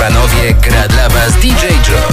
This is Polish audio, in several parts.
panowie, gra dla was DJ Joe.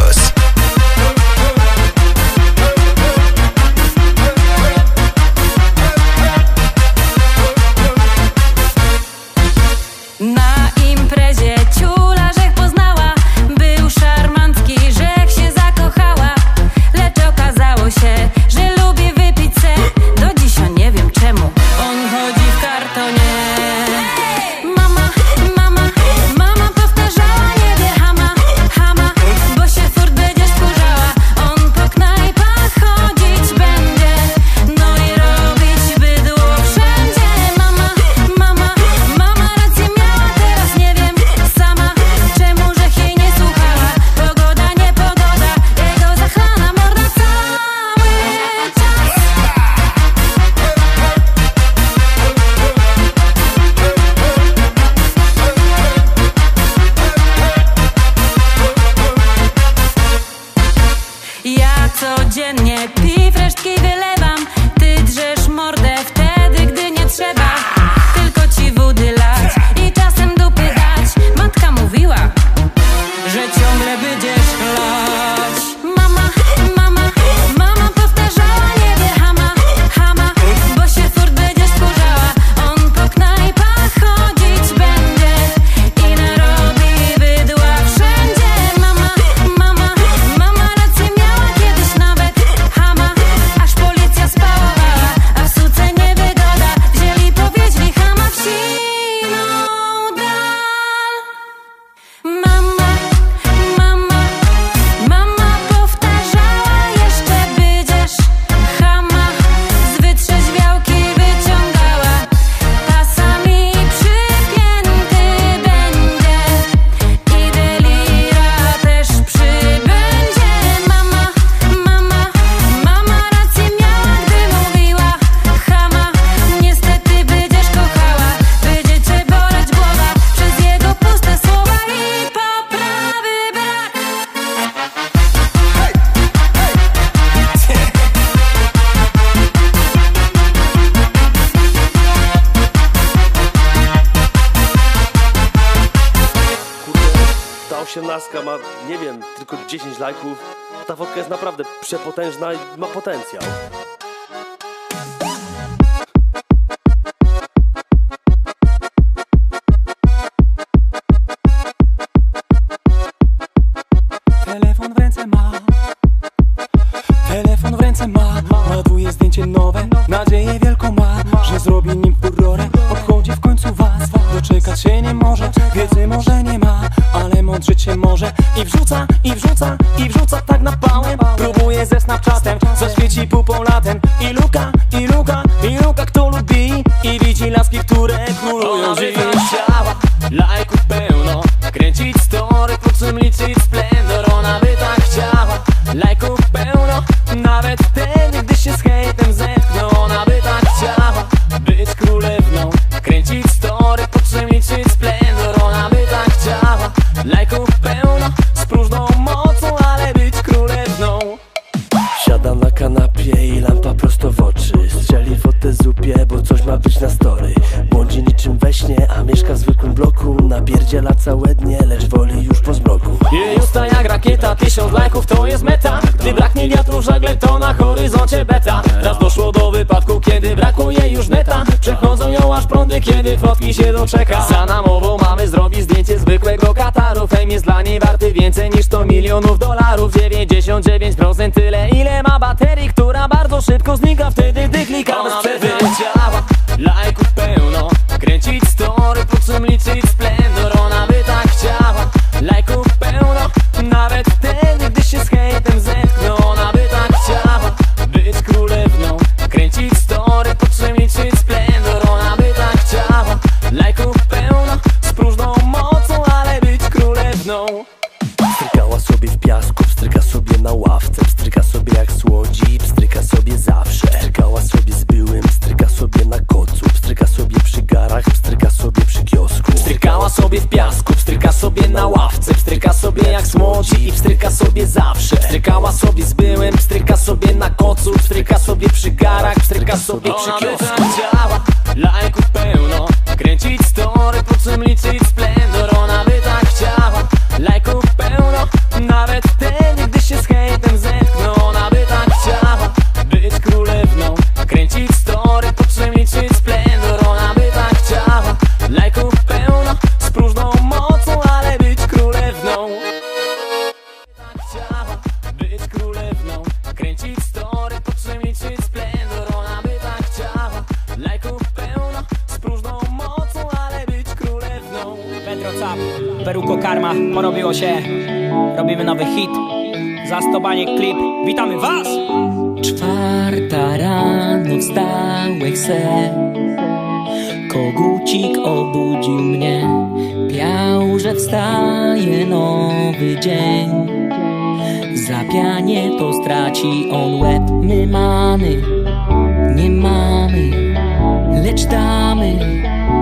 lajków. Ta fotka jest naprawdę przepotężna i ma potencjał. kiedy fotki się doczeka? Za namową mamy zrobić zdjęcie zwykłego kataru. Fame jest dla niej warty więcej niż 100 milionów dolarów. 99% tyle ile ma baterii, która bardzo szybko znika. Wtedy gdy klikamy byłem, stryka sobie na kocu Stryka sobie przy garach, stryka sobie przy kiosku Klip, witamy was! Czwarta rano wstałek se. Kogucik obudził mnie. Piał, że wstaje nowy dzień. Zapianie to straci on łeb. My mamy, nie mamy Lecz damy.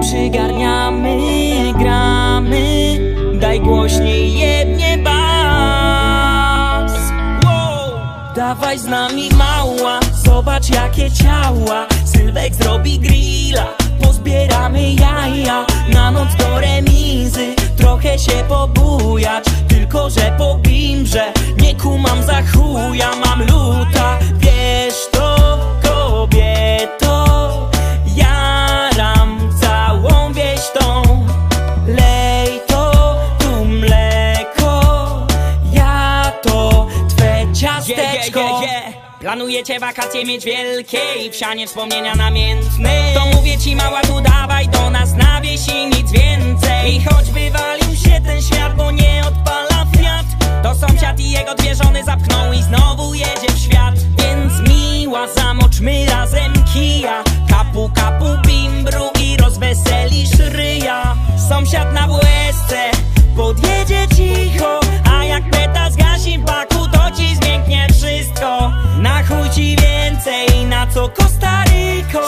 Przygarniamy, gramy. Daj głośniej jebnie Dawaj z nami mała. Zobacz jakie ciała. Sylwek zrobi grilla. Pozbieramy jaja. Na noc do remizy. Trochę się pobujać. Tylko że po bimbrze. Nie kumam za chuja. Mam luta. Wiesz Planujecie wakacje mieć wielkie i wsianie wspomnienia namiętne. To mówię ci mała tu dawaj do nas na wieś i nic więcej. I choć wywalił się ten świat, bo nie odpala Fiat To sąsiad i jego dwie żony zapchną i znowu jedzie w świat. Więc miła zamoczmy razem kija. Kapu kapu bimbru i rozweselisz ryja. Sąsiad na WSC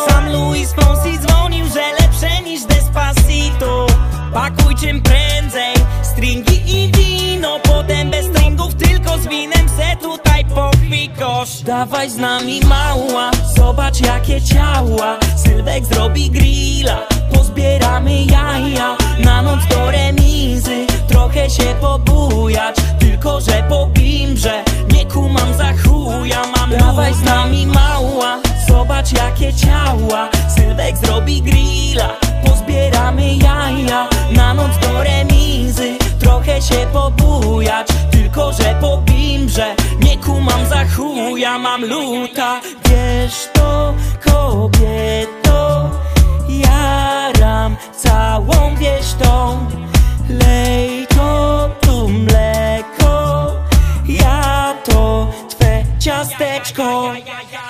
Sam Luis Fonsi dzwonił, że lepsze niż Despacito. Pakuj czym prędzej, stringi i wino. Potem bez stringów, tylko z winem. Se tutaj popikosz. Dawaj z nami mała, zobacz jakie ciała. Sylwek zrobi grilla, pozbieramy jaja. Na noc do remizy, trochę się pobujać. Tylko że po bimbrze, nie kumam za chuja. Mam Dawaj z nami mała, zobacz jakie ciała. Sylwek zrobi grilla, pozbieramy jaja. Na noc do remizy, trochę się pobujać. Tylko że po bimbrze, nie kumam za chuja Mam luta, wiesz to kobieto. Jaram całą wieś tą. Lej to tu mleko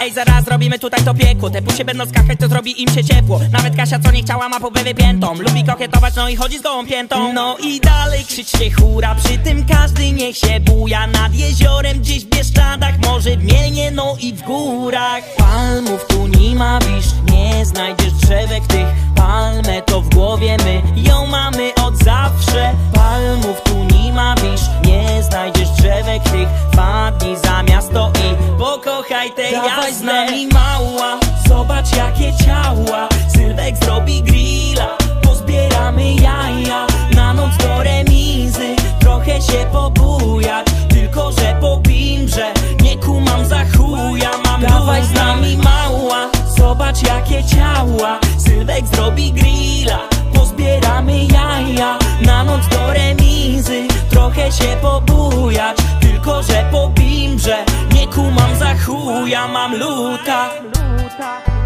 Ej, zaraz robimy tutaj to piekło. Te pusie będą skakać, to zrobi im się ciepło. Nawet Kasia, co nie chciała, ma popę wypiętą Lubi kokietować, no i chodzi z gołą piętą. No i dalej krzyczcie hura. Przy tym każdy niech się buja. Nad jeziorem, gdzieś w Bieszczadach Może w Mielnie, no i w górach. Palmów tu nie ma wisz, nie znajdziesz drzewek tych. Palmę to w głowie my, ją mamy od zawsze. Palmów tu nie ma wisz, nie znajdziesz drzewek tych. Wpadnij za miasto i pokochaj te Dawaj z nami mała, zobacz jakie ciała. Sylwek zrobi grilla, pozbieramy jaja. Na noc do remizy, trochę się pobujać. Tylko że po bimbrze, nie kumam za chuja. Mam Dawaj z nami mała, zobacz jakie ciała. Sylwek zrobi grilla, pozbieramy jaja. Na noc do remizy, trochę się pobujać. Tylko że po bimbrze, nie kumam za chuja Mam luta.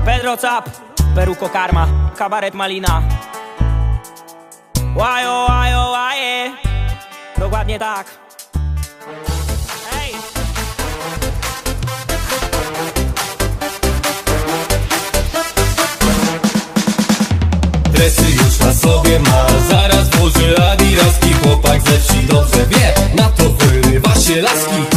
Pedro Cap, Peruko Karma, Kabaret Malina. Łajo, łajo, łaje. Dokładnie tak. Ej! Dresy już na sobie ma. Zaraz włoży adidaski Chłopak ze wsi dobrze wie. Na to wyrywa się laski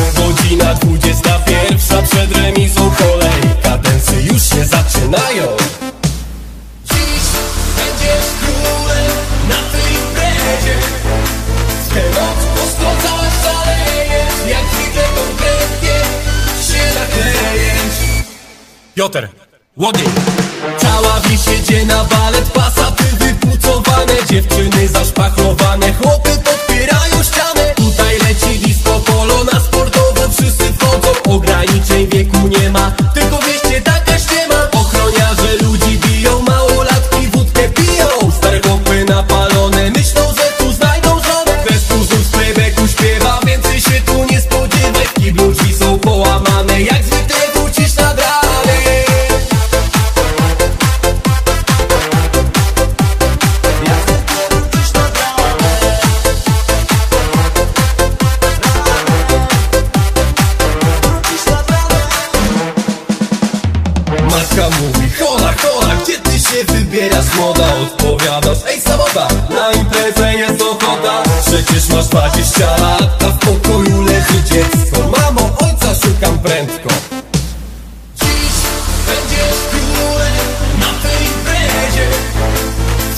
Minuta przed remisą kolej. Kadencje już się zaczynają. Dziś będziesz królem na tej imprezie. Spełnoc prosto zaszalejesz Jak widzę konkretnie się naklejesz Piotr, Łodziej Cała wisiecie na balet. Pasaty wypucowane. Dziewczyny zaszpachlowane. Chłopy matka mówi Hola, hola, gdzie ty się wybierasz? Młoda? Odpowiadasz, ej samota, na imprezę jest ochota. Przecież masz 20 lat, a w pokoju leży dziecko. Mamo, ojca szukam prędko. Dziś będziesz królem na tej imprezie.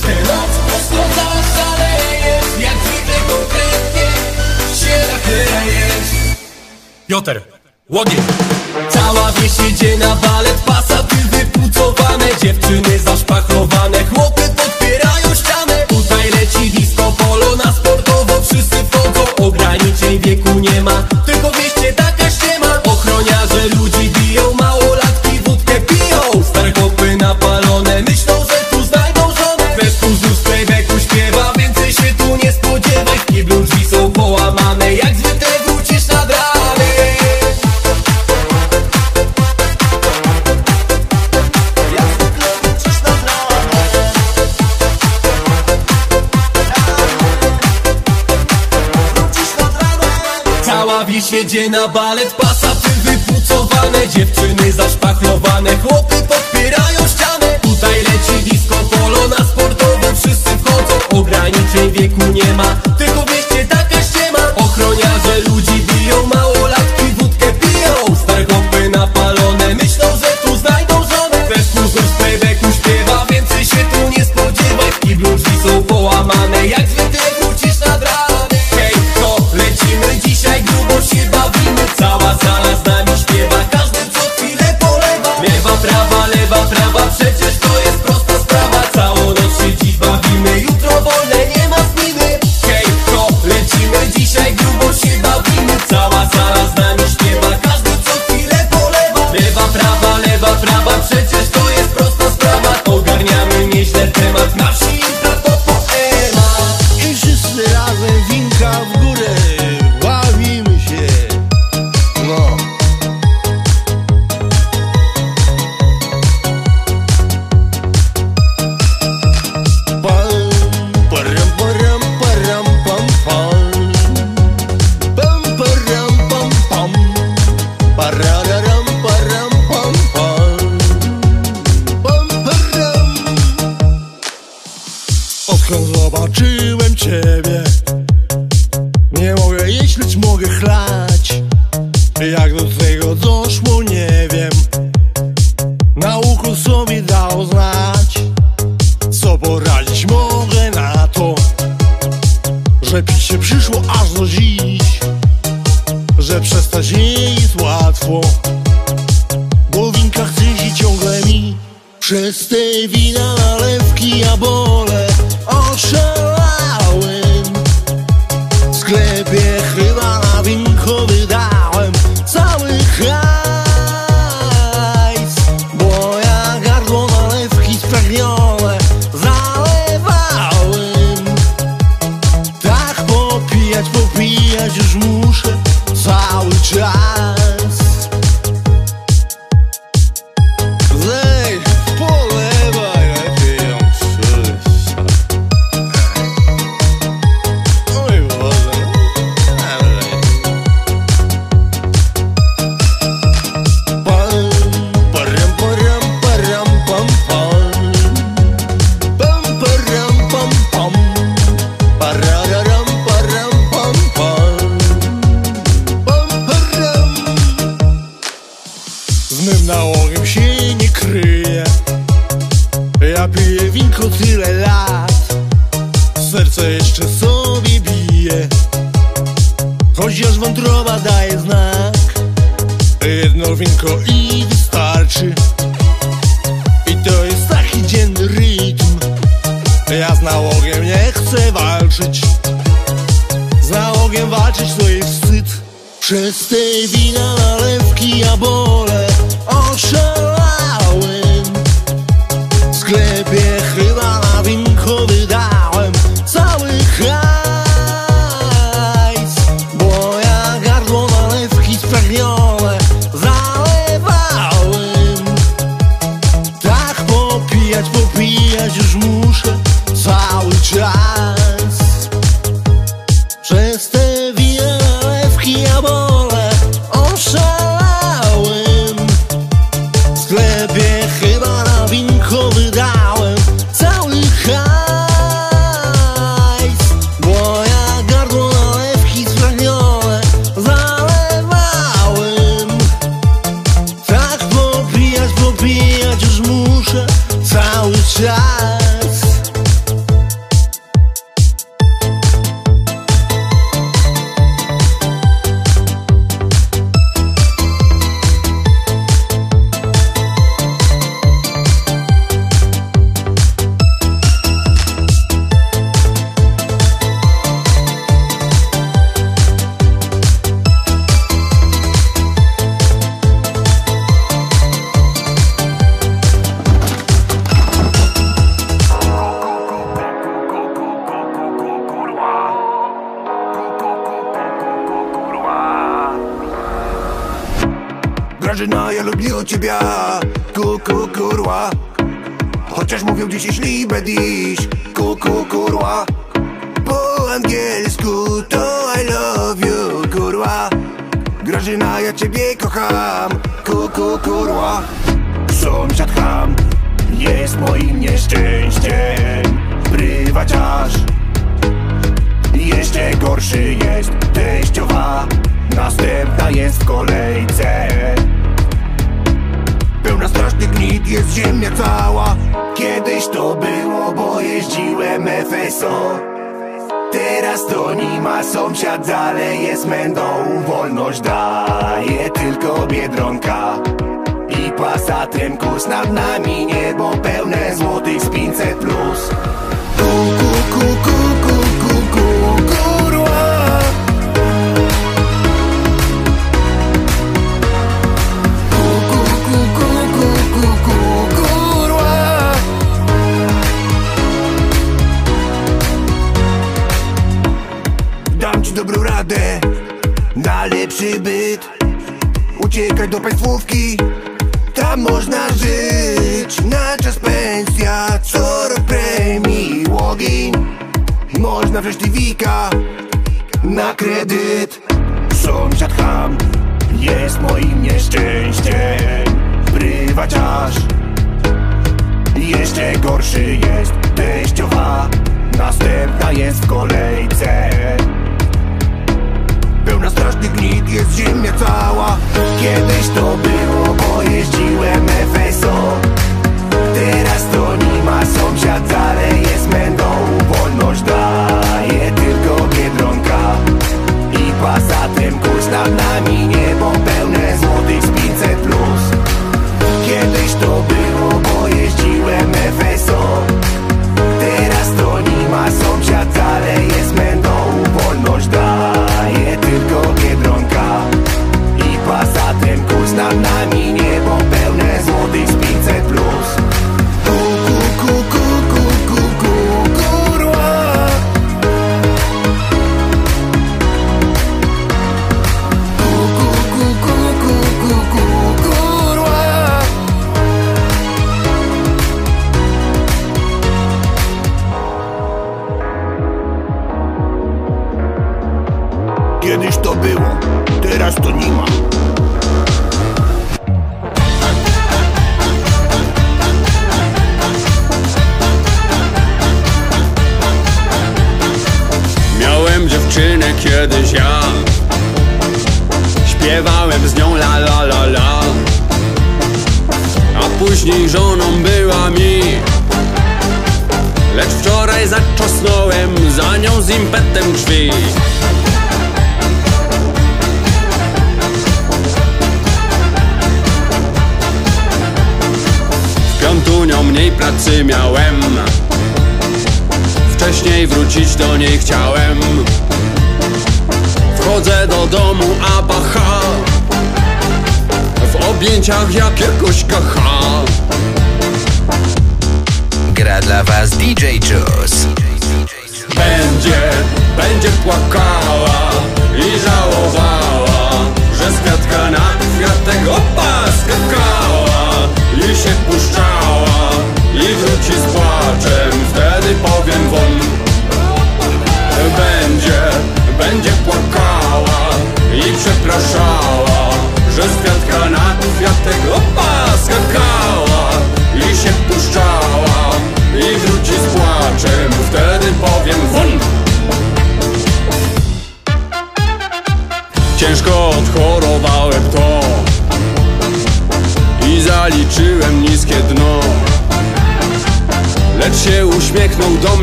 Teraz ostrądzasz, szalejesz, jak zwykle konkretnie się nachylejesz Piotr, Łodziej Cała wieś idzie na balet zamocowane Dziewczyny zaszpachowane Chłopy podpierają ścianę. Tutaj leci disco polo na sportowo Wszyscy wchodzą ograniczeń wieku nie ma Tylko wieście tak siedzie na balet Pasaty wypucowane, dziewczyny zaszpachlowane Chłopy podpierają ścianę Tutaj leci disco polo na sportowo Wszyscy wchodzą, ograniczeń wieku nie ma Tylko wiecie Chociaż mówią dziś, jeśli będziesz Kuku, kurwa. Po angielsku to I love you, kurwa. Grażyna, ja ciebie kocham. Kuku, kurwa. Sąsiad ham. Jest moim nieszczęściem. Prywaciarz. Jeszcze gorszy jest teściowa. Następna jest w kolejce. Pełna strasznych gnit jest ziemia cała Kiedyś to było, bo jeździłem FSO Teraz to nie ma sąsiad, dalej jest mędą. Wolność daje tylko Biedronka. I pasatem kurs nad nami Niebo pełne złotych z 500 plus ci dobrą radę. Na lepszy byt Uciekaj do państwówki, tam można żyć. Na czas pensja, co rok premii łogień Można wziąć TV-ka na kredyt. Sąsiad ham jest moim nieszczęściem. Prywaciarz jeszcze gorszy jest. Teściowa Następna jest w kolejce Pełna strasznych gnit jest ziemia cała. Kiedyś to było, bo jeździłem FSO Teraz to nie ma sąsiad, dalej jest mędą. Wolność daje tylko Biedronka. I pasatem kurs nad nami Niebo pełne złotych z 500 plus. Kiedyś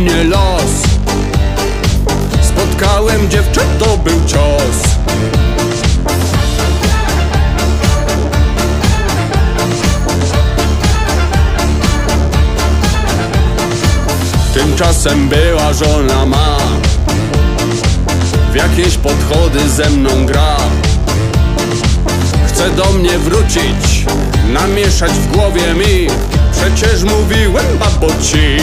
mnie los. Spotkałem dziewczę, to był cios. Tymczasem była żona ma. W jakieś podchody ze mną gra. Chce do mnie wrócić Namieszać w głowie mi. Przecież mówiłem babo ci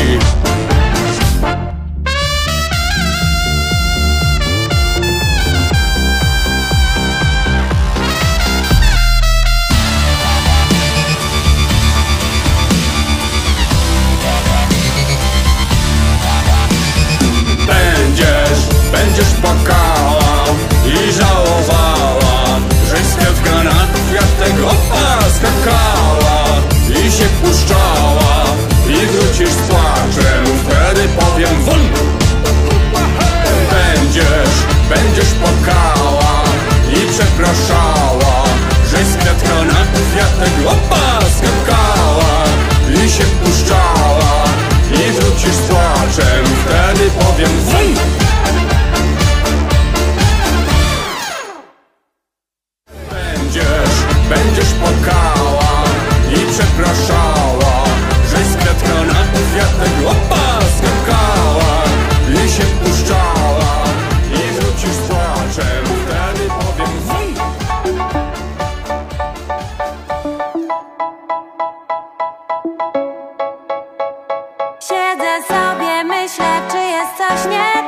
jesteś nie.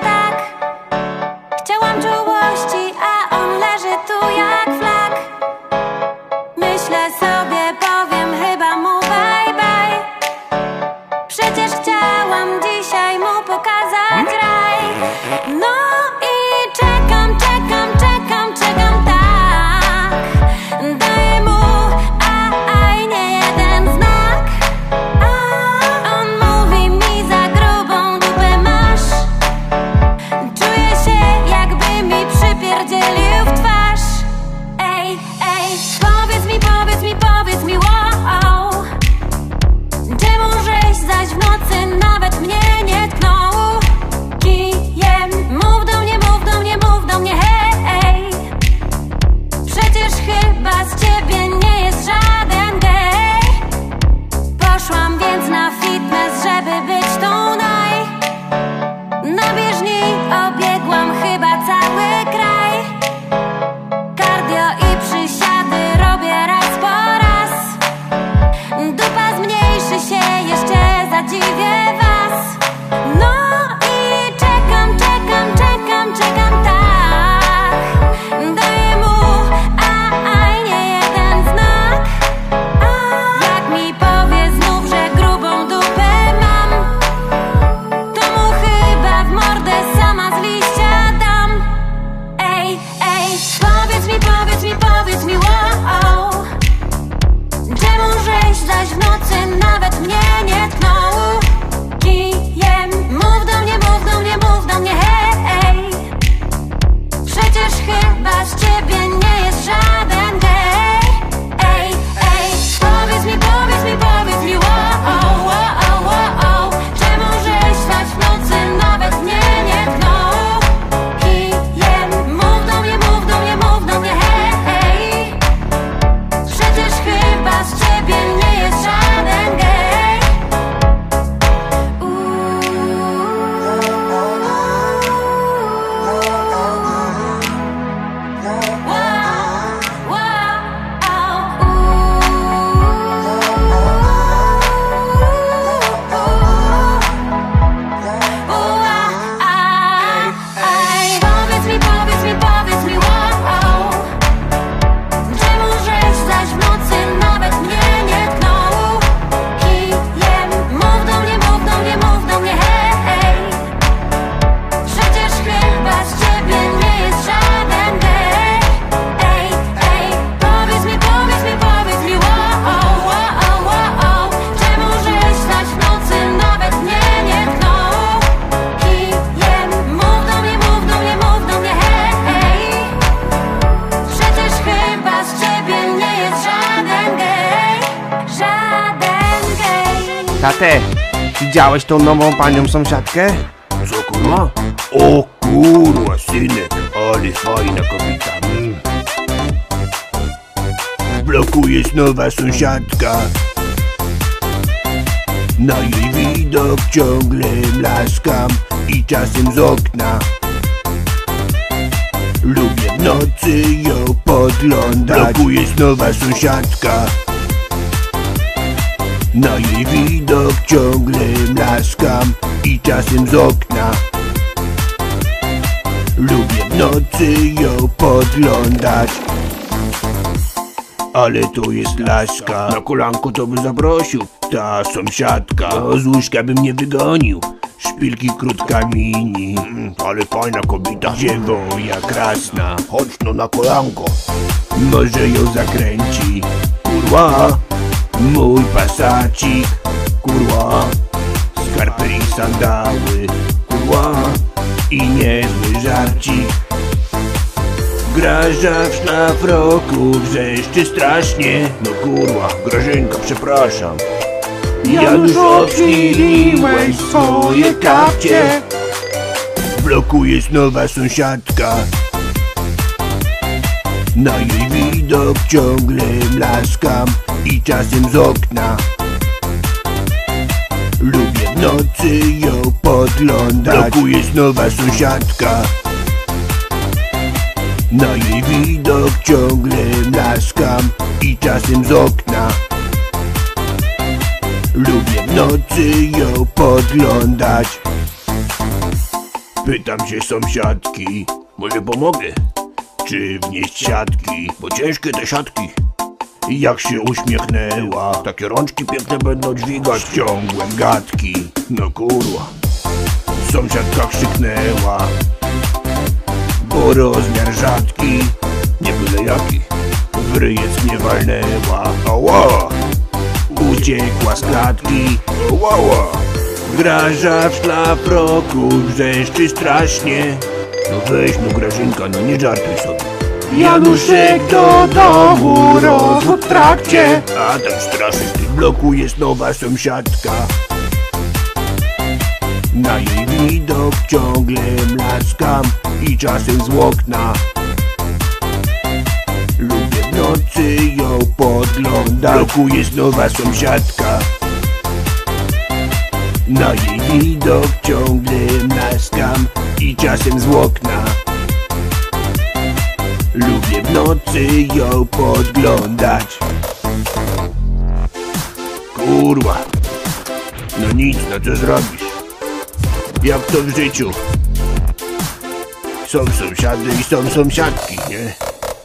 Widziałeś tą nową panią sąsiadkę? Co kurwa? O kurwa, synek, ale fajna kobieta. Mm. W bloku jest nowa sąsiadka. Na jej widok ciągle mlaskam i czasem z okna. Lubię w nocy ją podglądać. W bloku jest nowa sąsiadka. Na jej widok ciągle mlaskam i czasem z okna. Lubię w nocy ją podglądać Ale tu jest laska. Na kolanku to by zaprosił Ta sąsiadka. No, Z łóżka by mnie wygonił Szpilki krótka mini. Mm, Ale fajna kobieta. Dziewoja krasna? Chodź no na kolanko. Może ją zakręci. Kurwa Mój pasacik Kurwa Skarpy i sandały Kurwa I niezły żarcik. Graża w szlafroku wrzeszczy strasznie. No kurwa, Grażynka, przepraszam. Janusz odchyliłeś swoje kapcie W bloku jest nowa sąsiadka. Na jej widok ciągle mlaskam I czasem z okna. Lubię w nocy ją podglądać. W bloku jest nowa sąsiadka. Na jej widok ciągle mlaskam I czasem z okna. Lubię w nocy ją podglądać. Pytam się sąsiadki. Może pomogę? Czy wnieść siatki? Bo ciężkie te siatki jak się uśmiechnęła. Takie rączki piękne będą dźwigać. Ciągłem gadki. No kurwa. Sąsiadka krzyknęła. Bo rozmiar rzadki Nie byle jaki W ryjec mnie walnęła. Ała! Uciekła z klatki. Ała! Graża w szlafroku Wrzeszczy strasznie. No weź no Grażynka, no nie żartuj sobie Januszek do domu, rozwód w trakcie. A tak straszyć w tym bloku jest nowa sąsiadka. Na jej widok ciągle mlaskam I czasem z okna. Lubię w nocy ją podglądać W bloku jest nowa sąsiadka. Na jej widok ciągle mlaskam I czasem z okna Lubię w nocy ją podglądać. Kurwa. No nic, no co zrobisz? Jak to w życiu? Są sąsiady i są sąsiadki, nie?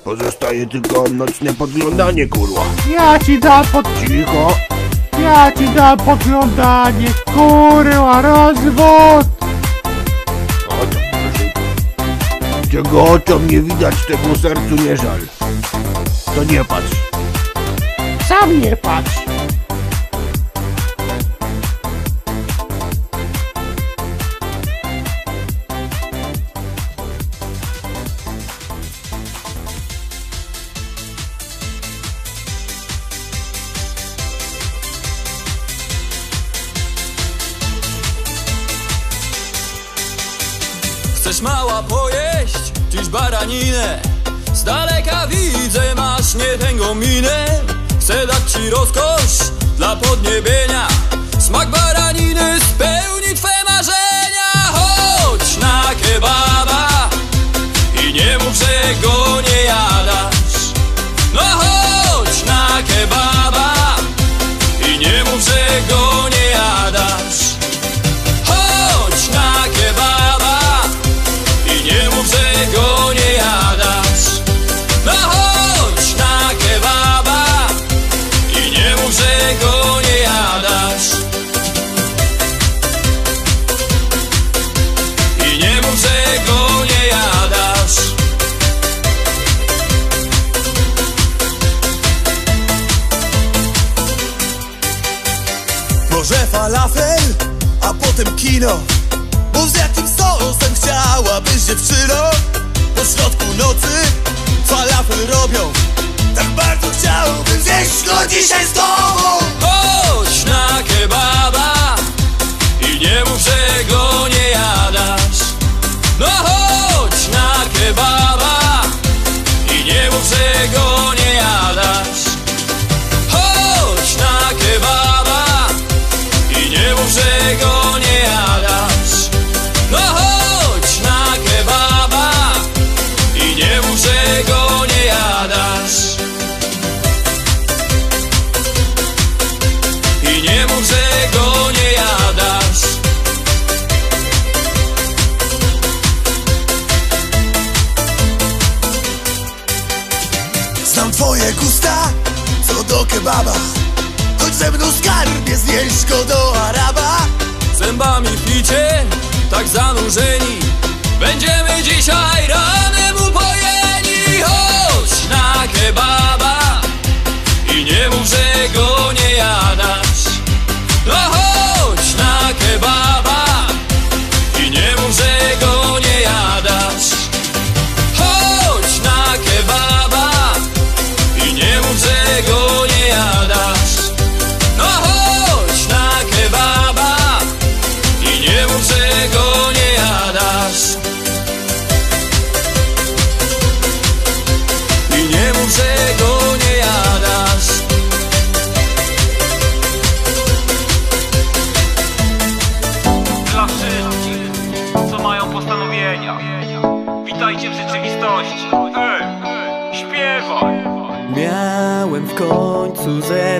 Pozostaje tylko nocne podglądanie, kurwa. Ja ci dam pod... Cicho. Ja ci dam podglądanie, kurwa, rozwód Czego oczom nie widać, tego sercu nie żal. To nie patrz. Sam nie patrz potem kino Mów z jakim sosem chciałabyś dziewczyno? Po środku nocy falafel robią Tak bardzo chciałbym zjeść go dzisiaj z tobą. Chodź na kebaba I nie mów, że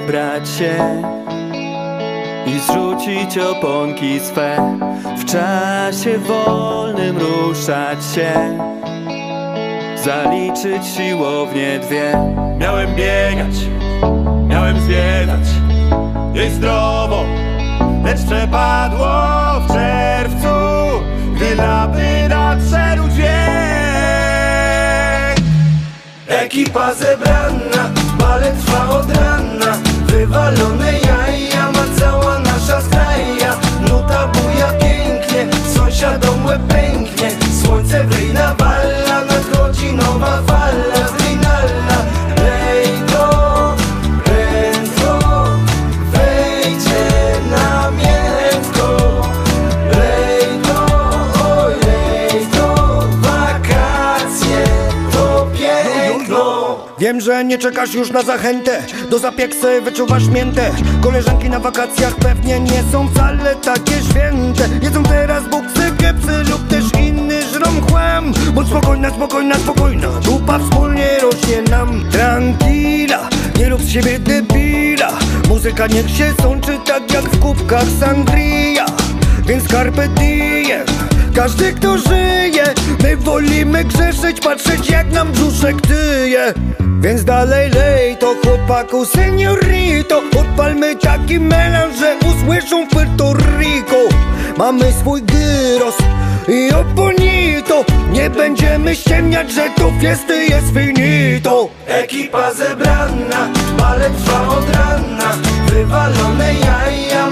się i zrzucić oponki swe. W czasie wolnym ruszać się Zaliczyć siłownie dwie. Miałem biegać, miałem zwiedzać Jeść zdrowo, lecz przepadło w czerwcu Gdy laby nadszedł dźwięk Ekipa zebrana, balet trwa od rana Wywalone jaja, ma cała nasza skraja Nuta buja pięknie, sąsiadom łeb pęknie. Słońce w ryj nawala, nadchodzi nowa fala Że nie czekasz już na zachętę. Do zapieksy wyczuwasz miętę. Koleżanki na wakacjach pewnie nie są wcale takie święte. Jedzą teraz buksy, kepsy lub też inny żrom chłam. Bądź spokojna, spokojna, spokojna. Dupa wspólnie rośnie nam. Tranquila, nie rób z siebie debila. Muzyka niech się sączy tak jak w kubkach sangria. Więc carpe diem. Każdy kto żyje My wolimy grzeszyć, patrzeć jak nam brzuszek tyje Więc dalej lej to chłopaku seniorito. Odpalmy taki melanż, że usłyszą w Puerto Rico. Mamy swój gyros i oponito. Nie będziemy ściemniać, że to fiesty jest finito. Ekipa zebrana, balet trwa od rana. Wywalone jaja,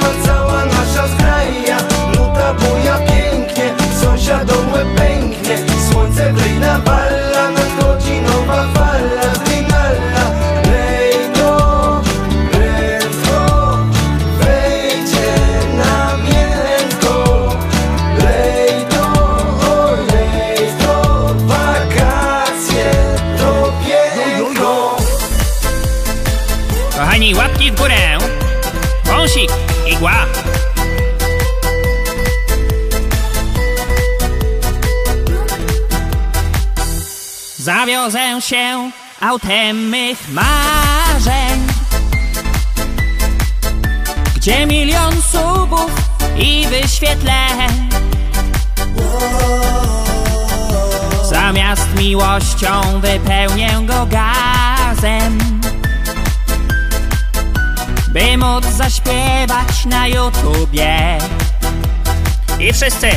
Zawiozę się autem mych marzeń. Gdzie milion subów i wyświetleń Zamiast miłością wypełnię go gazem. By móc zaśpiewać na YouTubie. I wszyscy.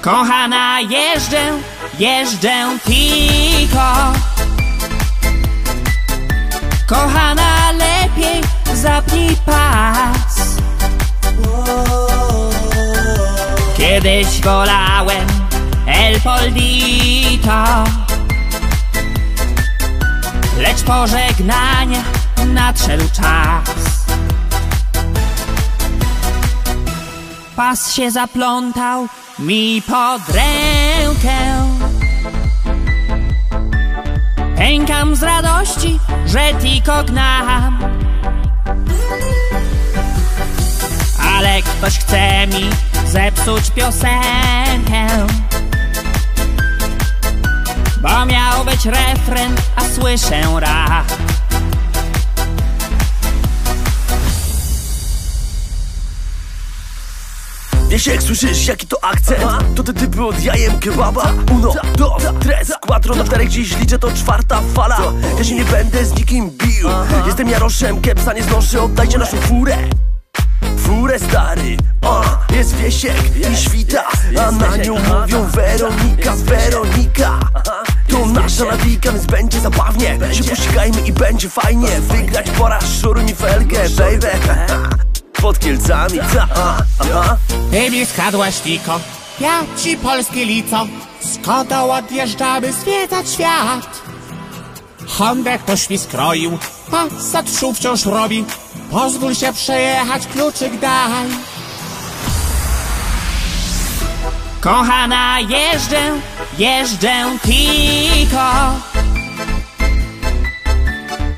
Kochana jeżdżę, jeżdżę tylko Kochana lepiej zapnij pas. Kiedyś wolałem El Poldito. Lecz pożegnania nadszedł czas. Pas się zaplątał mi pod rękę. Pękam z radości, że tylko gnam. Ale ktoś chce mi zepsuć piosenkę. Bo miał być refren, a słyszę rap Wiesz jak słyszysz jaki to akcent? To te typy od jajem kebaba. Uno, dos, tres, cuatro jutro na czterech dziś liczę to czwarta fala. Ja się nie będę z nikim bił. Jestem Jaroszem, kepsa nie znoszę, oddajcie naszą furę. Furę stary, o, jest Wiesiek i Świta. A na nią mówią Weronika, Weronika. To nasza nawika, więc będzie zabawnie. Się pościgajmy i będzie fajnie. Wygrać pora, szuruj mi felgę, baby Pod Kielcami, ta, aha. Ty mi skradłaś tiko, ja ci polskie lico. Skodą odjeżdżamy zwiedzać świat? Hondę ktoś mi skroił, Passat szum wciąż robi. Pozwól się przejechać, kluczyk daj. Kochana, jeżdżę, jeżdżę tylko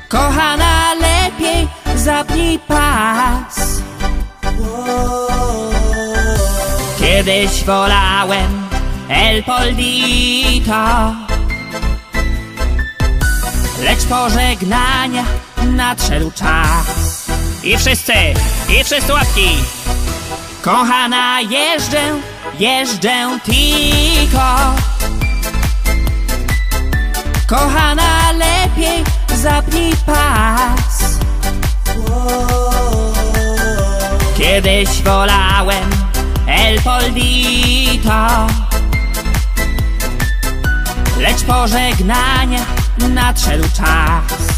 Kochana, lepiej zapnij pas Kiedyś wolałem El Poldito. Lecz pożegnania nadszedł czas. I wszyscy, i wszyscy łapki. Kochana, jeżdżę, jeżdżę tylko. Kochana, lepiej zapnij pas. Kiedyś wolałem El Poldito Lecz pożegnania nadszedł czas